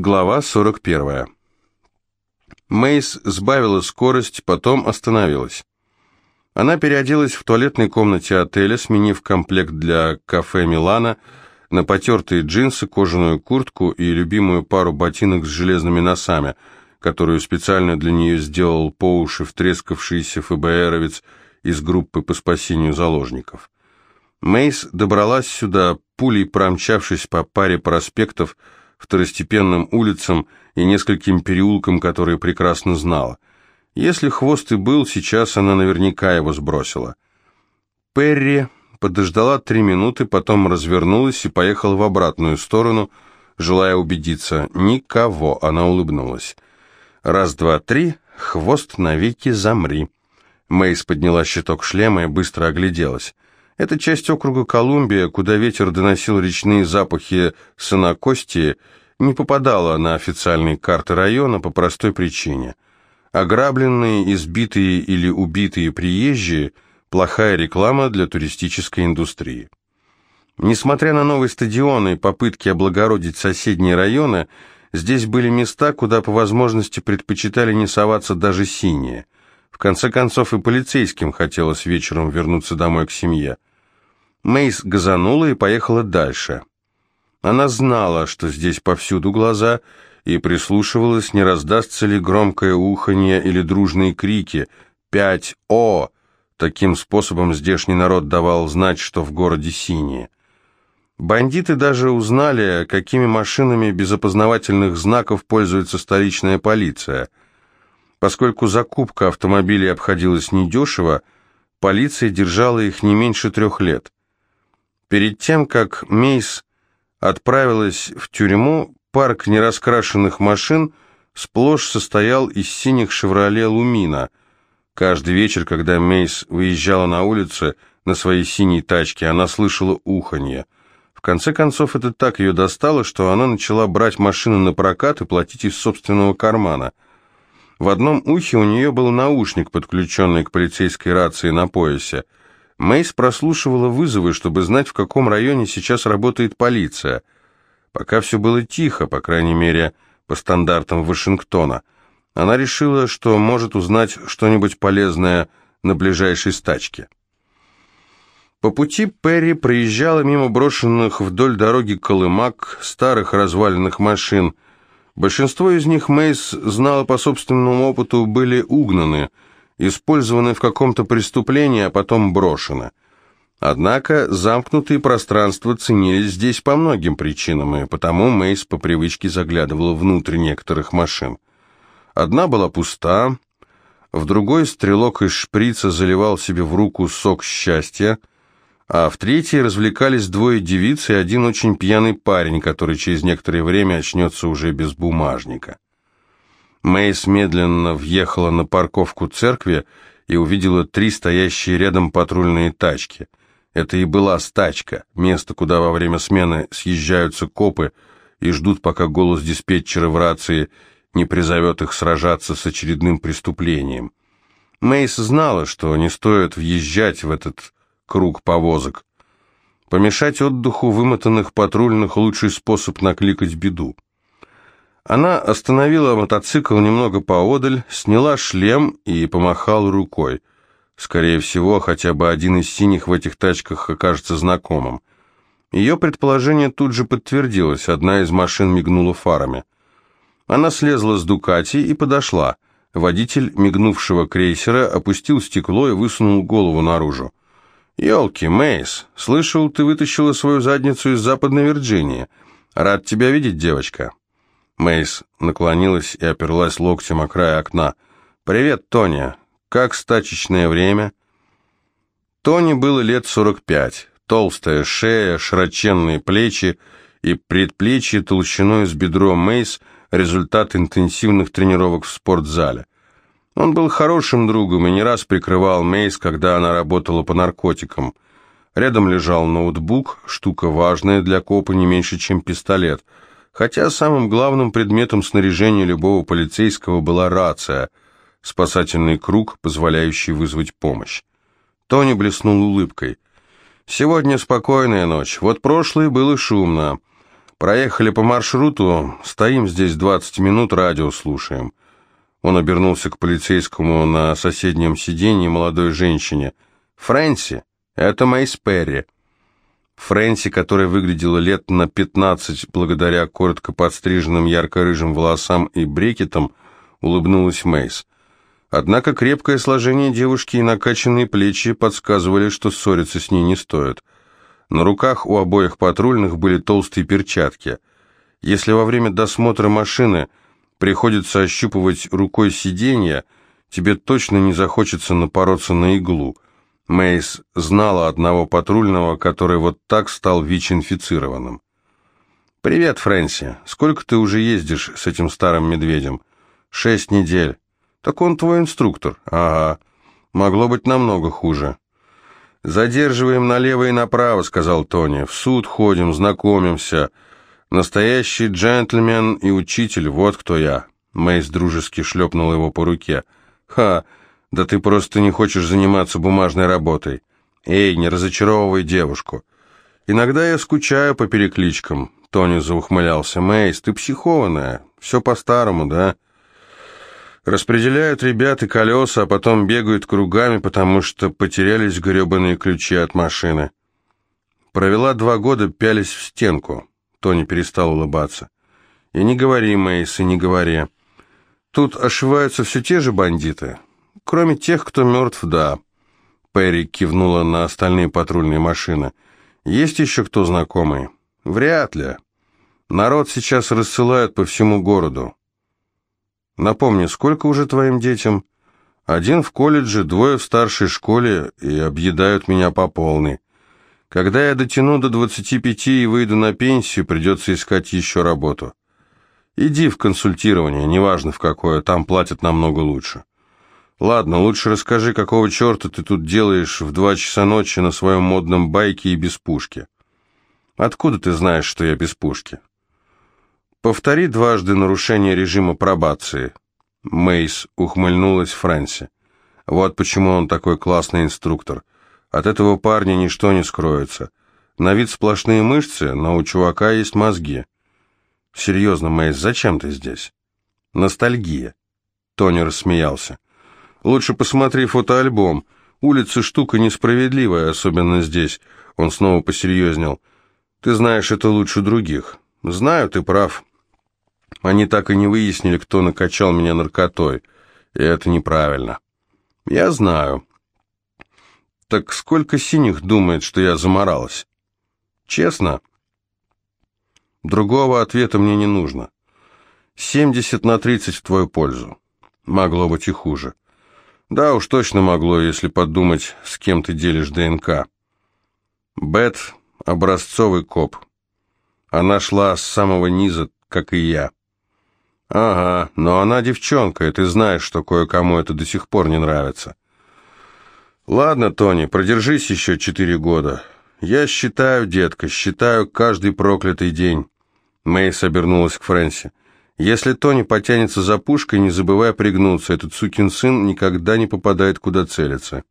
Глава 41. Мейс сбавила скорость, потом остановилась. Она переоделась в туалетной комнате отеля, сменив комплект для кафе «Милана» на потертые джинсы, кожаную куртку и любимую пару ботинок с железными носами, которую специально для нее сделал по уши втрескавшийся ФБРовец из группы по спасению заложников. Мейс добралась сюда, пулей промчавшись по паре проспектов, второстепенным улицам и нескольким переулкам, которые прекрасно знала. Если хвост и был, сейчас она наверняка его сбросила. Перри подождала три минуты, потом развернулась и поехала в обратную сторону, желая убедиться. Никого, она улыбнулась. Раз, два, три, хвост навеки замри. Мейс подняла щиток шлема и быстро огляделась. Это часть округа Колумбия, куда ветер доносил речные запахи сынокости, не попадала на официальные карты района по простой причине. Ограбленные, избитые или убитые приезжие – плохая реклама для туристической индустрии. Несмотря на новый стадион и попытки облагородить соседние районы, здесь были места, куда по возможности предпочитали не соваться даже синие. В конце концов и полицейским хотелось вечером вернуться домой к семье. Мейс газанула и поехала дальше. Она знала, что здесь повсюду глаза, и прислушивалась, не раздастся ли громкое уханье или дружные крики «Пять О!». Таким способом здешний народ давал знать, что в городе синие. Бандиты даже узнали, какими машинами без опознавательных знаков пользуется столичная полиция. Поскольку закупка автомобилей обходилась недешево, полиция держала их не меньше трех лет. Перед тем, как Мейс отправилась в тюрьму, парк нераскрашенных машин сплошь состоял из синих «Шевроле Лумина». Каждый вечер, когда Мейс выезжала на улицу на своей синей тачке, она слышала уханье. В конце концов, это так ее достало, что она начала брать машины на прокат и платить из собственного кармана. В одном ухе у нее был наушник, подключенный к полицейской рации на поясе – Мейс прослушивала вызовы, чтобы знать, в каком районе сейчас работает полиция. Пока все было тихо, по крайней мере, по стандартам Вашингтона. Она решила, что может узнать что-нибудь полезное на ближайшей стачке. По пути Перри проезжала мимо брошенных вдоль дороги колымак, старых разваленных машин. Большинство из них Мейс знала по собственному опыту были угнаны – использованы в каком-то преступлении, а потом брошены. Однако замкнутые пространства ценились здесь по многим причинам, и потому Мейс по привычке заглядывала внутрь некоторых машин. Одна была пуста, в другой стрелок из шприца заливал себе в руку сок счастья, а в третьей развлекались двое девиц и один очень пьяный парень, который через некоторое время очнется уже без бумажника. Мейс медленно въехала на парковку церкви и увидела три стоящие рядом патрульные тачки. Это и была стачка, место, куда во время смены съезжаются копы и ждут, пока голос диспетчера в рации не призовет их сражаться с очередным преступлением. Мейс знала, что не стоит въезжать в этот круг повозок. Помешать отдыху вымотанных патрульных – лучший способ накликать беду. Она остановила мотоцикл немного поодаль, сняла шлем и помахала рукой. Скорее всего, хотя бы один из синих в этих тачках окажется знакомым. Ее предположение тут же подтвердилось, одна из машин мигнула фарами. Она слезла с Дукати и подошла. Водитель мигнувшего крейсера опустил стекло и высунул голову наружу. «Елки, Мейс, слышал, ты вытащила свою задницу из Западной Вирджинии. Рад тебя видеть, девочка». Мейс наклонилась и оперлась локтем о край окна. «Привет, Тоня. Как стачечное время?» Тони было лет сорок пять. Толстая шея, широченные плечи и предплечье толщиной с бедро Мейс – результат интенсивных тренировок в спортзале. Он был хорошим другом и не раз прикрывал Мейс, когда она работала по наркотикам. Рядом лежал ноутбук, штука важная для копа не меньше, чем пистолет – Хотя самым главным предметом снаряжения любого полицейского была рация, спасательный круг, позволяющий вызвать помощь. Тони блеснул улыбкой. «Сегодня спокойная ночь, вот прошлой было шумно. Проехали по маршруту, стоим здесь 20 минут, радио слушаем. Он обернулся к полицейскому на соседнем сиденье молодой женщине. «Фрэнси, это Мэйс Перри». Фрэнси, которая выглядела лет на 15 благодаря коротко подстриженным ярко-рыжим волосам и брекетам, улыбнулась Мэйс. Однако крепкое сложение девушки и накачанные плечи подсказывали, что ссориться с ней не стоит. На руках у обоих патрульных были толстые перчатки. Если во время досмотра машины приходится ощупывать рукой сиденье, тебе точно не захочется напороться на иглу. Мейс знала одного патрульного, который вот так стал ВИЧ-инфицированным. «Привет, Фрэнси. Сколько ты уже ездишь с этим старым медведем?» «Шесть недель». «Так он твой инструктор?» «Ага. Могло быть намного хуже». «Задерживаем налево и направо», — сказал Тони. «В суд ходим, знакомимся. Настоящий джентльмен и учитель, вот кто я». Мейс дружески шлепнул его по руке. «Ха, да ты просто не хочешь заниматься бумажной работой. Эй, не разочаровывай девушку. Иногда я скучаю по перекличкам». Тони заухмылялся. «Мейс, ты психованная. Все по-старому, да?» Распределяют ребят и колеса, а потом бегают кругами, потому что потерялись гребаные ключи от машины. Провела два года, пялись в стенку. Тони перестал улыбаться. И не говори, Мейс, и не говори. Тут ошиваются все те же бандиты. Кроме тех, кто мертв, да. Перри кивнула на остальные патрульные машины. Есть еще кто знакомый? Вряд ли. Народ сейчас рассылают по всему городу. Напомни, сколько уже твоим детям? Один в колледже, двое в старшей школе и объедают меня по полной. Когда я дотяну до 25 и выйду на пенсию, придется искать еще работу. Иди в консультирование, неважно в какое, там платят намного лучше. Ладно, лучше расскажи, какого черта ты тут делаешь в два часа ночи на своем модном байке и без пушки. Откуда ты знаешь, что я без пушки? «Повтори дважды нарушение режима пробации». Мейс ухмыльнулась Фрэнси. «Вот почему он такой классный инструктор. От этого парня ничто не скроется. На вид сплошные мышцы, но у чувака есть мозги». «Серьезно, Мейс, зачем ты здесь?» «Ностальгия». Тони рассмеялся. «Лучше посмотри фотоальбом. Улица штука несправедливая, особенно здесь». Он снова посерьезнел. «Ты знаешь это лучше других». «Знаю, ты прав. Они так и не выяснили, кто накачал меня наркотой. И это неправильно. Я знаю. Так сколько синих думает, что я заморалась? Честно? Другого ответа мне не нужно. 70 на 30 в твою пользу. Могло быть и хуже. Да уж точно могло, если подумать, с кем ты делишь ДНК. Бет — образцовый коп. Она шла с самого низа, как и я. «Ага, но она девчонка, и ты знаешь, что кое-кому это до сих пор не нравится». «Ладно, Тони, продержись еще четыре года. Я считаю, детка, считаю каждый проклятый день». Мэйс обернулась к Фрэнси. «Если Тони потянется за пушкой, не забывай пригнуться. Этот сукин сын никогда не попадает, куда целится».